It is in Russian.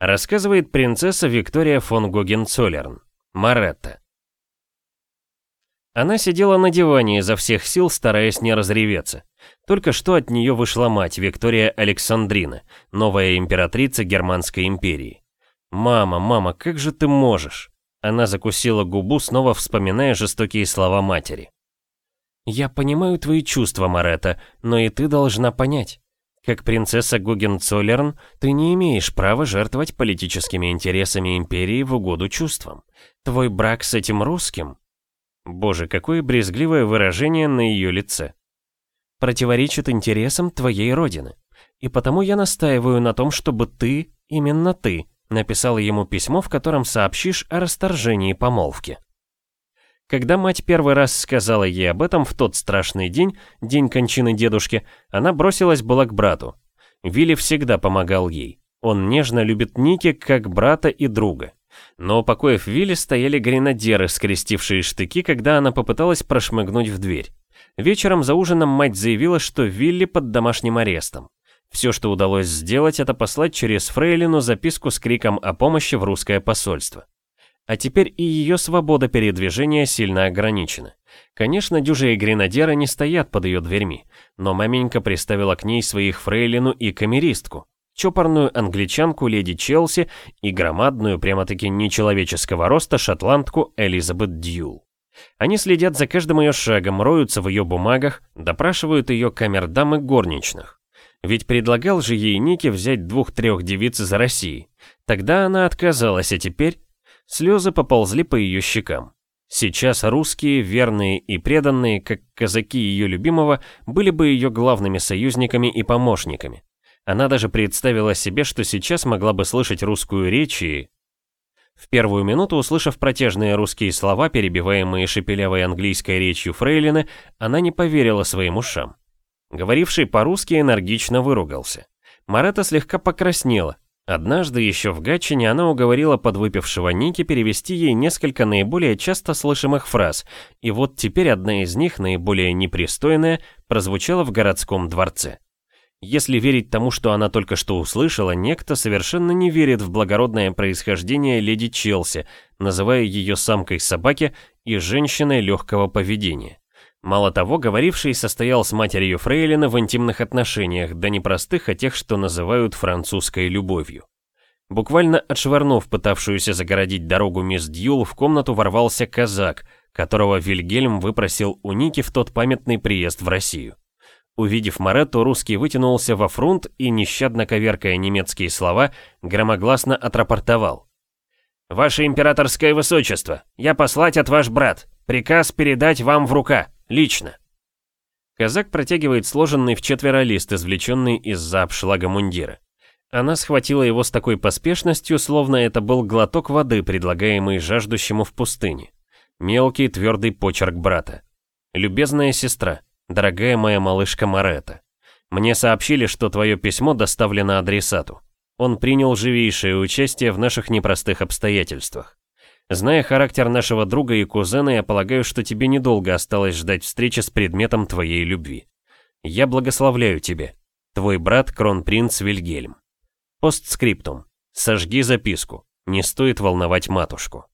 Рассказывает принцесса Виктория фон Гогенцоллерн. Маретта. Она сидела на диване изо всех сил, стараясь не разреветься. Только что от нее вышла мать, Виктория Александрина, новая императрица Германской империи. «Мама, мама, как же ты можешь?» Она закусила губу, снова вспоминая жестокие слова матери. «Я понимаю твои чувства, Марета, но и ты должна понять. Как принцесса Гугенцоллерн, ты не имеешь права жертвовать политическими интересами империи в угоду чувствам. Твой брак с этим русским Боже, какое брезгливое выражение на ее лице. Противоречит интересам твоей родины. И потому я настаиваю на том, чтобы ты, именно ты, написал ему письмо, в котором сообщишь о расторжении помолвки. Когда мать первый раз сказала ей об этом в тот страшный день, день кончины дедушки, она бросилась была к брату. Вилли всегда помогал ей. Он нежно любит Ники как брата и друга. Но у покоев Вилли стояли гренадеры, скрестившие штыки, когда она попыталась прошмыгнуть в дверь. Вечером за ужином мать заявила, что Вилли под домашним арестом. Все, что удалось сделать, это послать через Фрейлину записку с криком о помощи в русское посольство. А теперь и ее свобода передвижения сильно ограничена. Конечно, дюжие гренадеры не стоят под ее дверьми, но маменька приставила к ней своих фрейлину и камеристку чопорную англичанку леди Челси и громадную, прямо-таки нечеловеческого роста шотландку Элизабет Дьюл. Они следят за каждым ее шагом, роются в ее бумагах, допрашивают ее камердам и горничных. Ведь предлагал же ей Ники взять двух-трех девиц из России. Тогда она отказалась, а теперь слезы поползли по ее щекам. Сейчас русские, верные и преданные, как казаки ее любимого, были бы ее главными союзниками и помощниками. Она даже представила себе, что сейчас могла бы слышать русскую речь и... В первую минуту, услышав протяжные русские слова, перебиваемые шепелявой английской речью Фрейлины, она не поверила своим ушам. Говоривший по-русски энергично выругался. Марета слегка покраснела. Однажды еще в Гатчине она уговорила подвыпившего Ники перевести ей несколько наиболее часто слышимых фраз, и вот теперь одна из них, наиболее непристойная, прозвучала в городском дворце. Если верить тому, что она только что услышала, некто совершенно не верит в благородное происхождение леди Челси, называя ее самкой собаки и женщиной легкого поведения. Мало того, говоривший состоял с матерью Фрейлина в интимных отношениях, да не простых, а тех, что называют французской любовью. Буквально отшвырнув пытавшуюся загородить дорогу мисс Дьюл, в комнату ворвался казак, которого Вильгельм выпросил у Ники в тот памятный приезд в Россию. Увидев Моретто, русский вытянулся во фрунт и, нещадно коверкая немецкие слова, громогласно отрапортовал. «Ваше императорское высочество, я послать от ваш брат. Приказ передать вам в рука, лично». Казак протягивает сложенный в четверо лист, извлеченный из-за обшлага мундира. Она схватила его с такой поспешностью, словно это был глоток воды, предлагаемый жаждущему в пустыне. Мелкий твердый почерк брата. «Любезная сестра, Дорогая моя малышка Марета, мне сообщили, что твое письмо доставлено адресату. Он принял живейшее участие в наших непростых обстоятельствах. Зная характер нашего друга и кузена, я полагаю, что тебе недолго осталось ждать встречи с предметом твоей любви. Я благословляю тебе. Твой брат, кронпринц Вильгельм. Постскриптум. Сожги записку. Не стоит волновать матушку.